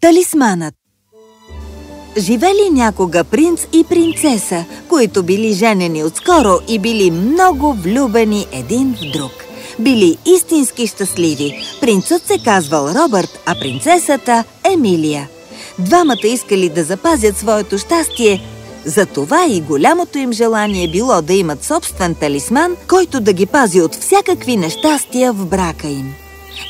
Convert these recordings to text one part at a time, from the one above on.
Талисманът Живели някога принц и принцеса, които били женени отскоро и били много влюбени един в друг. Били истински щастливи. Принцът се казвал Робърт, а принцесата – Емилия. Двамата искали да запазят своето щастие, затова и голямото им желание било да имат собствен талисман, който да ги пази от всякакви нещастия в брака им.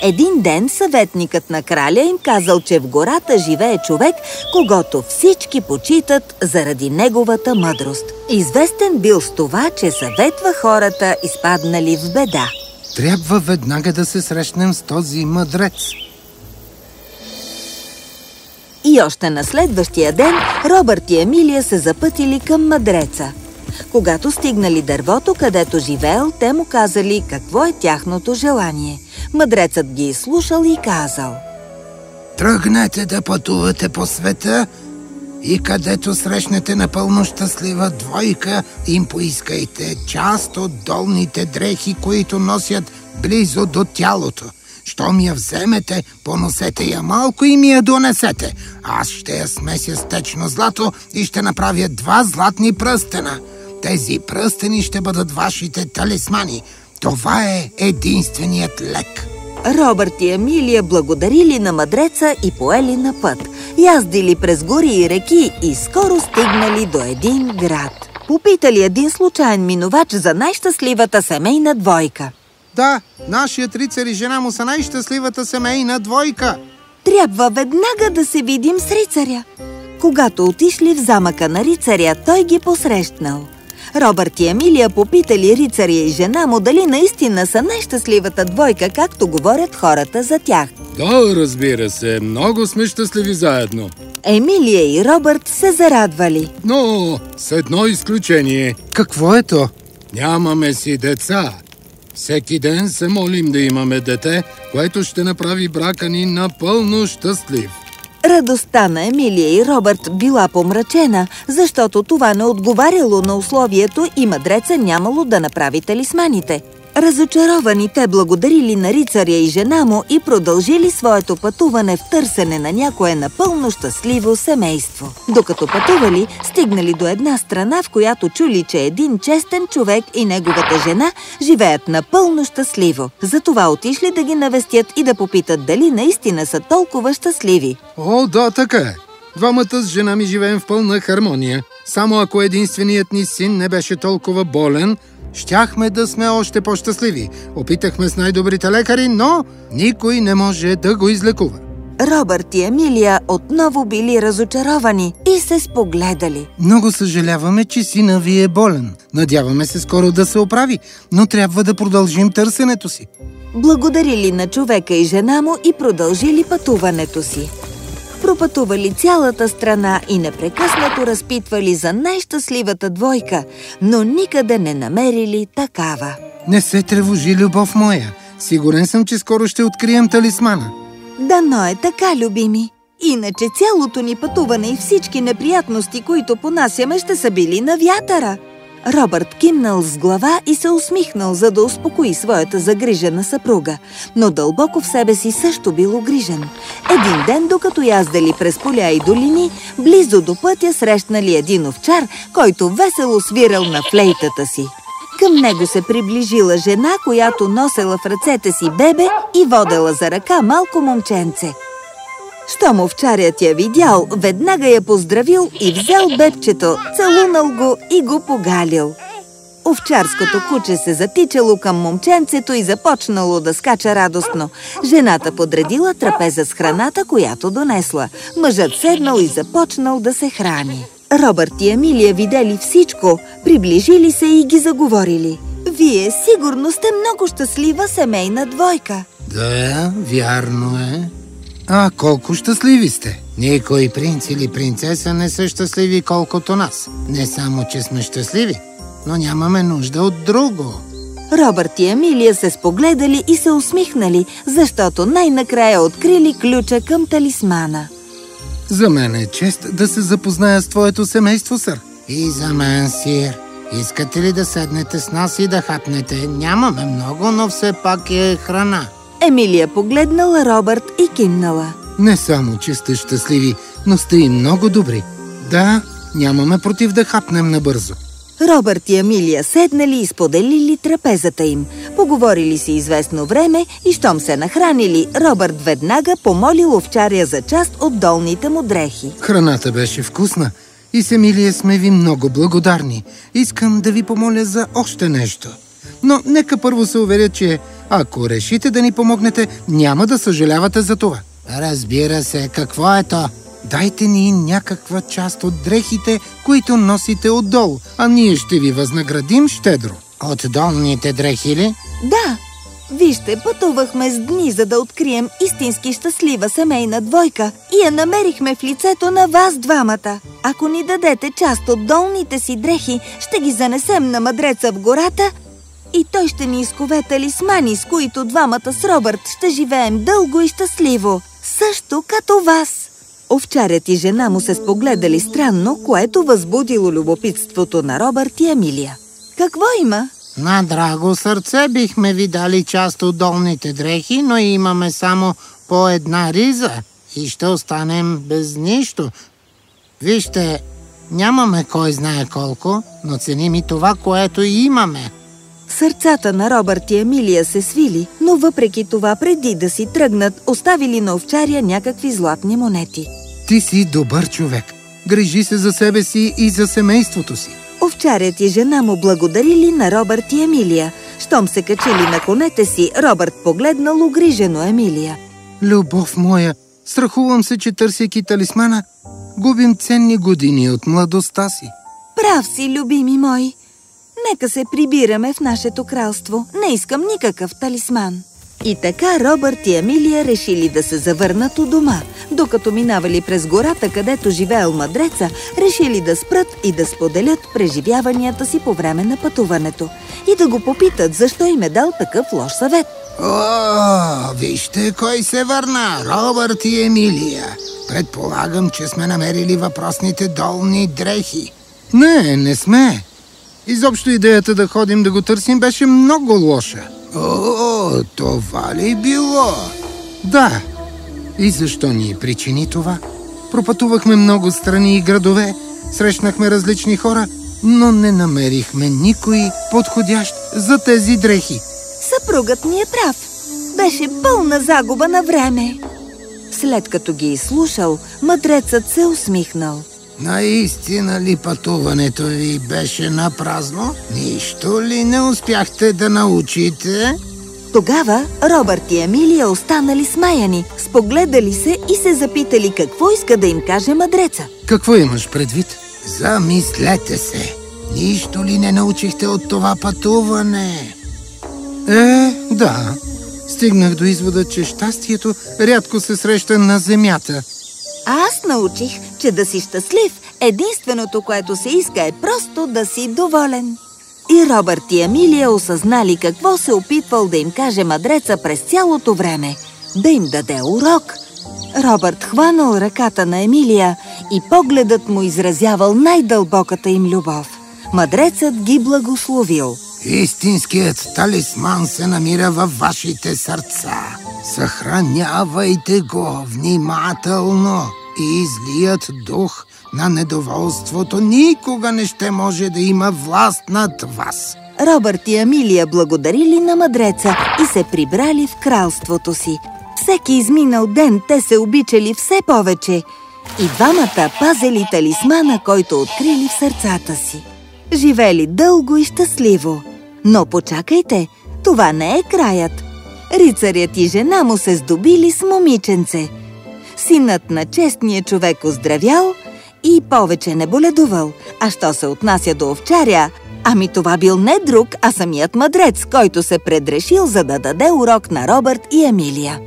Един ден съветникът на краля им казал, че в гората живее човек, когато всички почитат заради неговата мъдрост. Известен бил с това, че съветва хората, изпаднали в беда. Трябва веднага да се срещнем с този мъдрец. И още на следващия ден Робърт и Емилия се запътили към мъдреца. Когато стигнали дървото, където живеел, те му казали какво е тяхното желание. Мъдрецът ги изслушал и казал Тръгнете да пътувате по света и където срещнете напълно щастлива двойка, им поискайте част от долните дрехи, които носят близо до тялото. Щом я вземете, поносете я малко и ми я донесете. Аз ще я смеся с течно злато и ще направя два златни пръстена. Тези пръстени ще бъдат вашите талисмани. Това е единственият лек. Робърт и Емилия благодарили на мъдреца и поели на път. Яздили през гори и реки и скоро стигнали до един град. Попитали един случайен минувач за най-щастливата семейна двойка. Да, нашият рицар и жена му са най-щастливата семейна двойка. Трябва веднага да се видим с рицаря. Когато отишли в замъка на рицаря, той ги посрещнал. Робърт и Емилия попитали рицаря и жена му дали наистина са най-щастливата двойка, както говорят хората за тях. Да, разбира се, много сме щастливи заедно. Емилия и Робърт се зарадвали. Но с едно изключение. Какво е то? Нямаме си деца. Всеки ден се молим да имаме дете, което ще направи брака ни напълно щастлив. Радостта на Емилия и Робърт била помрачена, защото това не отговаряло на условието и мъдреца нямало да направи талисманите. Разочаровани те благодарили на рицаря и жена му и продължили своето пътуване в търсене на някое напълно щастливо семейство. Докато пътували, стигнали до една страна, в която чули, че един честен човек и неговата жена живеят напълно щастливо. Затова отишли да ги навестят и да попитат дали наистина са толкова щастливи. О, да, така е. Двамата с жена ми живеем в пълна хармония. Само ако единственият ни син не беше толкова болен, щяхме да сме още по-щастливи. Опитахме с най-добрите лекари, но никой не може да го излекува. Робърт и Емилия отново били разочаровани и се спогледали. Много съжаляваме, че сина ви е болен. Надяваме се скоро да се оправи, но трябва да продължим търсенето си. Благодарили на човека и жена му и продължили пътуването си. Пропътували цялата страна и непрекъснато разпитвали за най-щастливата двойка, но никъде не намерили такава. Не се тревожи, любов моя. Сигурен съм, че скоро ще открием талисмана. Дано е така, любими. Иначе цялото ни пътуване и всички неприятности, които понасяме, ще са били на вятъра. Робърт кимнал с глава и се усмихнал, за да успокои своята загрижена съпруга. Но дълбоко в себе си също бил огрижен. Един ден, докато яздали през поля и долини, близо до пътя срещнали един овчар, който весело свирал на флейтата си. Към него се приближила жена, която носела в ръцете си бебе и водела за ръка малко момченце. Щом овчарят я видял, веднага я поздравил и взел бебчето, целунал го и го погалил. Овчарското куче се затичало към момченцето и започнало да скача радостно. Жената подредила трапеза с храната, която донесла. Мъжът седнал и започнал да се храни. Робърт и Емилия видели всичко, приближили се и ги заговорили. Вие сигурно сте много щастлива семейна двойка. Да, вярно е. А колко щастливи сте! Никой принц или принцеса не са щастливи колкото нас. Не само, че сме щастливи, но нямаме нужда от друго. Робърт и Емилия се спогледали и се усмихнали, защото най-накрая открили ключа към талисмана. За мен е чест да се запозная с твоето семейство, сър. И за мен, сир. Искате ли да седнете с нас и да хапнете? Нямаме много, но все пак е храна. Емилия погледнала Робърт и кимнала. Не само, че сте щастливи, но сте и много добри. Да, нямаме против да хапнем набързо. Робърт и Амилия седнали и споделили трапезата им. Поговорили си известно време и щом се нахранили, Робърт веднага помолил овчаря за част от долните му дрехи. Храната беше вкусна и с Емилия сме ви много благодарни. Искам да ви помоля за още нещо. Но нека първо се уверя, че ако решите да ни помогнете, няма да съжалявате за това. Разбира се, какво е то? Дайте ни някаква част от дрехите, които носите отдолу, а ние ще ви възнаградим щедро. От долните дрехи ли? Да, вижте, пътувахме с дни, за да открием истински щастлива семейна двойка и я намерихме в лицето на вас двамата. Ако ни дадете част от долните си дрехи, ще ги занесем на мъдреца в гората и той ще ни изкове талисмани, с които двамата с Робърт ще живеем дълго и щастливо, също като вас. Овчарят и жена му се спогледали странно, което възбудило любопитството на Робърт и Емилия. Какво има? На драго сърце бихме ви дали част от долните дрехи, но имаме само по една риза и ще останем без нищо. Вижте, нямаме кой знае колко, но ценим и това, което имаме. Сърцата на Робърт и Емилия се свили, но въпреки това преди да си тръгнат, оставили на овчаря някакви златни монети. Ти си добър човек. Грижи се за себе си и за семейството си. Овчарят и жена му благодарили на Робърт и Емилия. Щом се качили на конете си, Робърт погледнал угрижено Емилия. Любов моя, страхувам се, че търсейки талисмана, губим ценни години от младостта си. Прав си, любими мой. Нека се прибираме в нашето кралство. Не искам никакъв талисман. И така Робърт и Емилия решили да се завърнат у дома. Докато минавали през гората, където живеел мъдреца, решили да спрат и да споделят преживяванията си по време на пътуването. И да го попитат, защо им е дал такъв лош съвет. О, вижте кой се върна! Робърт и Емилия. Предполагам, че сме намерили въпросните долни дрехи. Не, не сме. Изобщо идеята да ходим да го търсим беше много лоша. О, това ли било? Да. И защо ни причини това? Пропътувахме много страни и градове, срещнахме различни хора, но не намерихме никой подходящ за тези дрехи. Съпругът ми е прав. Беше пълна загуба на време. След като ги изслушал, мъдрецът се усмихнал. Наистина ли пътуването ви беше на празно? Нищо ли не успяхте да научите? Тогава Робърт и Емилия останали смаяни, спогледали се и се запитали какво иска да им каже мъдреца. Какво имаш предвид? Замислете се. Нищо ли не научихте от това пътуване? Е, да. Стигнах до извода, че щастието рядко се среща на земята. Аз научих, че да си щастлив, единственото, което се иска е просто да си доволен. И Робърт и Емилия осъзнали какво се опитвал да им каже мъдреца през цялото време. Да им даде урок. Робърт хванал ръката на Емилия и погледът му изразявал най-дълбоката им любов. Мъдрецът ги благословил. Истинският талисман се намира във вашите сърца. Съхранявайте го внимателно и злият дух на недоволството никога не ще може да има власт над вас. Робърт и Амилия благодарили на мъдреца и се прибрали в кралството си. Всеки изминал ден те се обичали все повече и двамата пазели талисмана, който открили в сърцата си. Живели дълго и щастливо. Но почакайте, това не е краят. Рицарят и жена му се здобили с момиченце. Синът на честния човек оздравял и повече не боледувал. А що се отнася до овчаря, ами това бил не друг, а самият мъдрец, който се предрешил за да даде урок на Робърт и Емилия.